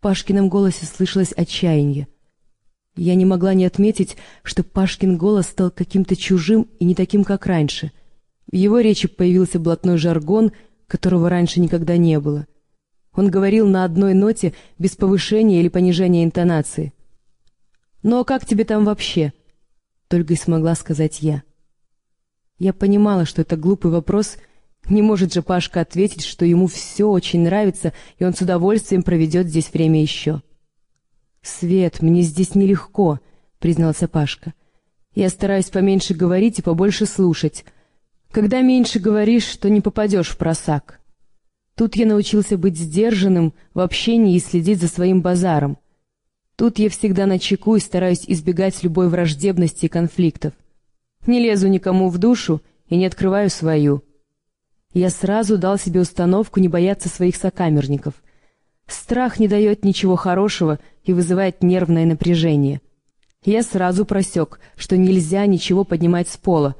Пашкином голосе слышалось отчаяние. Я не могла не отметить, что Пашкин голос стал каким-то чужим и не таким, как раньше. В его речи появился блатной жаргон, которого раньше никогда не было. Он говорил на одной ноте, без повышения или понижения интонации. «Ну а как тебе там вообще?» — только и смогла сказать я. Я понимала, что это глупый вопрос. Не может же Пашка ответить, что ему все очень нравится, и он с удовольствием проведет здесь время еще. «Свет, мне здесь нелегко», — признался Пашка. «Я стараюсь поменьше говорить и побольше слушать. Когда меньше говоришь, то не попадешь в просак. Тут я научился быть сдержанным в общении и следить за своим базаром. Тут я всегда на чеку и стараюсь избегать любой враждебности и конфликтов. Не лезу никому в душу и не открываю свою. Я сразу дал себе установку не бояться своих сокамерников — Страх не дает ничего хорошего и вызывает нервное напряжение. Я сразу просек, что нельзя ничего поднимать с пола,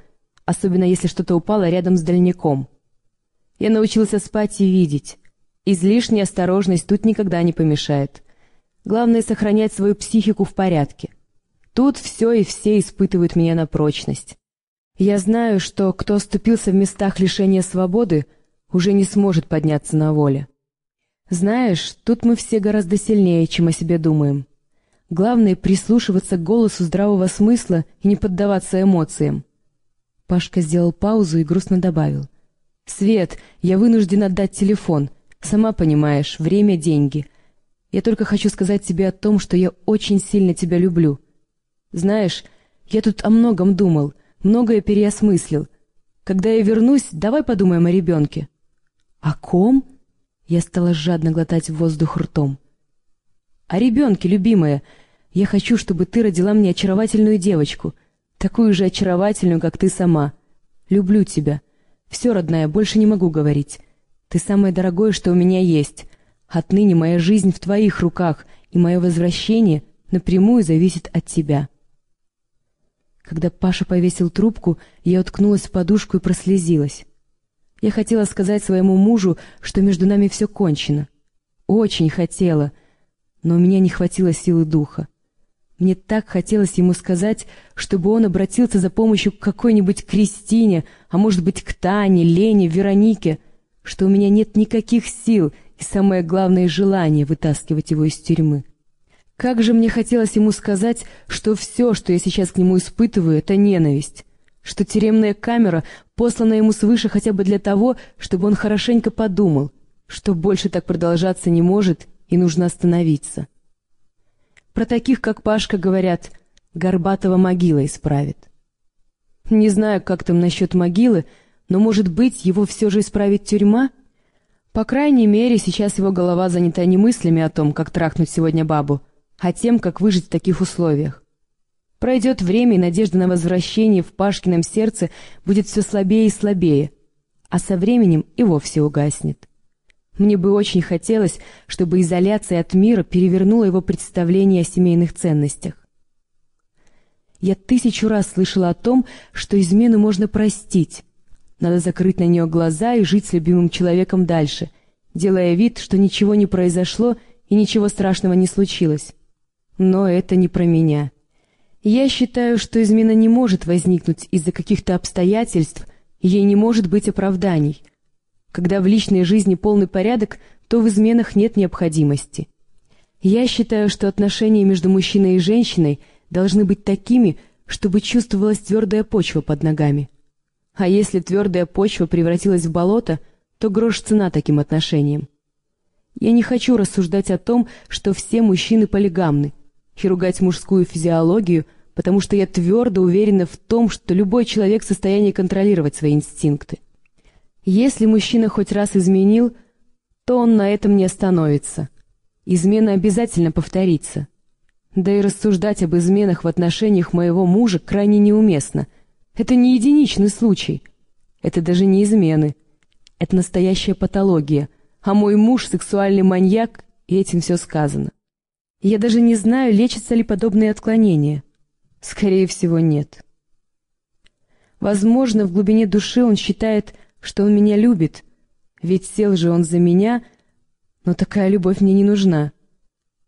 особенно если что-то упало рядом с дальняком. Я научился спать и видеть. Излишняя осторожность тут никогда не помешает. Главное — сохранять свою психику в порядке. Тут все и все испытывают меня на прочность. Я знаю, что кто оступился в местах лишения свободы, уже не сможет подняться на воле. Знаешь, тут мы все гораздо сильнее, чем о себе думаем. Главное — прислушиваться к голосу здравого смысла и не поддаваться эмоциям. Пашка сделал паузу и грустно добавил. «Свет, я вынужден отдать телефон. Сама понимаешь, время — деньги. Я только хочу сказать тебе о том, что я очень сильно тебя люблю. Знаешь, я тут о многом думал, многое переосмыслил. Когда я вернусь, давай подумаем о ребенке». «О ком?» Я стала жадно глотать воздух ртом. «О ребенке, любимая. Я хочу, чтобы ты родила мне очаровательную девочку, такую же очаровательную, как ты сама. Люблю тебя. Все, родная, больше не могу говорить. Ты самое дорогое, что у меня есть. Отныне моя жизнь в твоих руках, и мое возвращение напрямую зависит от тебя». Когда Паша повесил трубку, я уткнулась в подушку и прослезилась. Я хотела сказать своему мужу, что между нами все кончено. Очень хотела, но у меня не хватило силы духа. Мне так хотелось ему сказать, чтобы он обратился за помощью к какой-нибудь Кристине, а может быть к Тане, Лене, Веронике, что у меня нет никаких сил и, самое главное, желания вытаскивать его из тюрьмы. Как же мне хотелось ему сказать, что все, что я сейчас к нему испытываю, — это ненависть что тюремная камера послана ему свыше хотя бы для того, чтобы он хорошенько подумал, что больше так продолжаться не может и нужно остановиться. Про таких, как Пашка, говорят, Горбатова могила исправит. Не знаю, как там насчет могилы, но, может быть, его все же исправит тюрьма? По крайней мере, сейчас его голова занята не мыслями о том, как трахнуть сегодня бабу, а тем, как выжить в таких условиях. Пройдет время, и надежда на возвращение в Пашкином сердце будет все слабее и слабее, а со временем и вовсе угаснет. Мне бы очень хотелось, чтобы изоляция от мира перевернула его представление о семейных ценностях. Я тысячу раз слышала о том, что измену можно простить. Надо закрыть на нее глаза и жить с любимым человеком дальше, делая вид, что ничего не произошло и ничего страшного не случилось. Но это не про меня. Я считаю, что измена не может возникнуть из-за каких-то обстоятельств, ей не может быть оправданий. Когда в личной жизни полный порядок, то в изменах нет необходимости. Я считаю, что отношения между мужчиной и женщиной должны быть такими, чтобы чувствовалась твердая почва под ногами. А если твердая почва превратилась в болото, то грош цена таким отношениям. Я не хочу рассуждать о том, что все мужчины полигамны, и ругать мужскую физиологию, потому что я твердо уверена в том, что любой человек в состоянии контролировать свои инстинкты. Если мужчина хоть раз изменил, то он на этом не остановится. Измена обязательно повторится. Да и рассуждать об изменах в отношениях моего мужа крайне неуместно. Это не единичный случай. Это даже не измены. Это настоящая патология. А мой муж — сексуальный маньяк, и этим все сказано. Я даже не знаю, лечатся ли подобные отклонения. Скорее всего, нет. Возможно, в глубине души он считает, что он меня любит, ведь сел же он за меня, но такая любовь мне не нужна.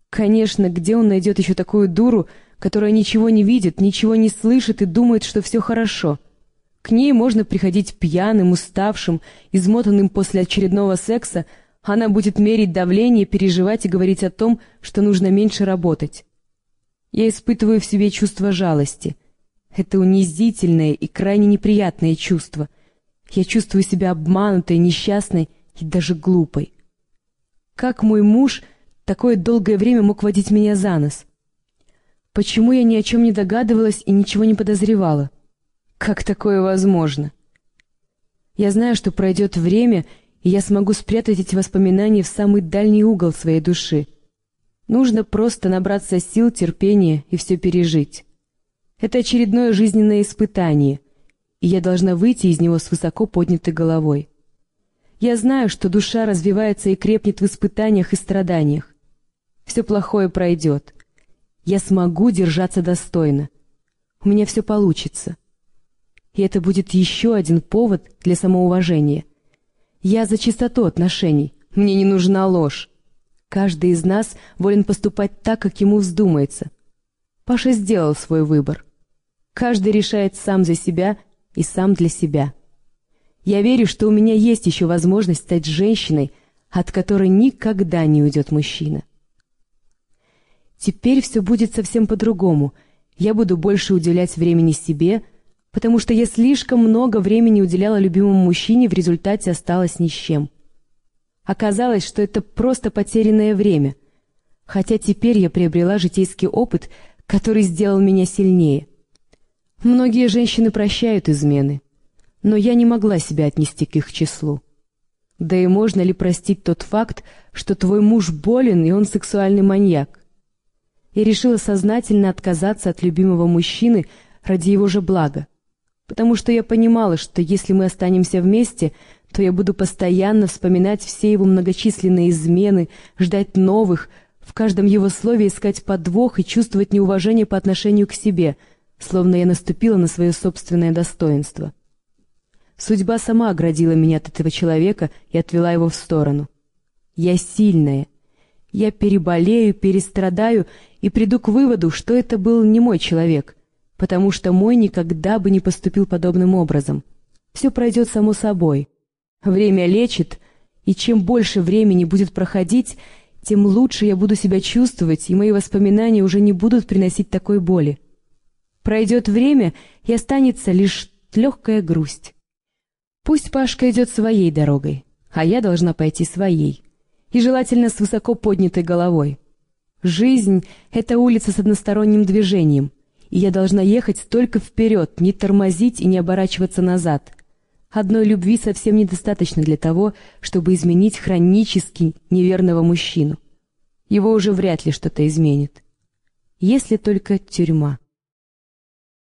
Конечно, где он найдет еще такую дуру, которая ничего не видит, ничего не слышит и думает, что все хорошо? К ней можно приходить пьяным, уставшим, измотанным после очередного секса, она будет мерить давление, переживать и говорить о том, что нужно меньше работать. Я испытываю в себе чувство жалости. Это унизительное и крайне неприятное чувство. Я чувствую себя обманутой, несчастной и даже глупой. Как мой муж такое долгое время мог водить меня за нос? Почему я ни о чем не догадывалась и ничего не подозревала? Как такое возможно? Я знаю, что пройдет время, я смогу спрятать эти воспоминания в самый дальний угол своей души. Нужно просто набраться сил, терпения и все пережить. Это очередное жизненное испытание, и я должна выйти из него с высоко поднятой головой. Я знаю, что душа развивается и крепнет в испытаниях и страданиях. Все плохое пройдет. Я смогу держаться достойно. У меня все получится. И это будет еще один повод для самоуважения. Я за чистоту отношений. Мне не нужна ложь. Каждый из нас волен поступать так, как ему вздумается. Паша сделал свой выбор. Каждый решает сам за себя и сам для себя. Я верю, что у меня есть еще возможность стать женщиной, от которой никогда не уйдет мужчина. Теперь все будет совсем по-другому. Я буду больше уделять времени себе, потому что я слишком много времени уделяла любимому мужчине, в результате осталась ни с чем. Оказалось, что это просто потерянное время, хотя теперь я приобрела житейский опыт, который сделал меня сильнее. Многие женщины прощают измены, но я не могла себя отнести к их числу. Да и можно ли простить тот факт, что твой муж болен и он сексуальный маньяк? Я решила сознательно отказаться от любимого мужчины ради его же блага потому что я понимала, что если мы останемся вместе, то я буду постоянно вспоминать все его многочисленные измены, ждать новых, в каждом его слове искать подвох и чувствовать неуважение по отношению к себе, словно я наступила на свое собственное достоинство. Судьба сама оградила меня от этого человека и отвела его в сторону. Я сильная. Я переболею, перестрадаю и приду к выводу, что это был не мой человек, потому что мой никогда бы не поступил подобным образом. Все пройдет само собой. Время лечит, и чем больше времени будет проходить, тем лучше я буду себя чувствовать, и мои воспоминания уже не будут приносить такой боли. Пройдет время, и останется лишь легкая грусть. Пусть Пашка идет своей дорогой, а я должна пойти своей, и желательно с высоко поднятой головой. Жизнь — это улица с односторонним движением — и я должна ехать только вперед, не тормозить и не оборачиваться назад. Одной любви совсем недостаточно для того, чтобы изменить хронически неверного мужчину. Его уже вряд ли что-то изменит. Если только тюрьма.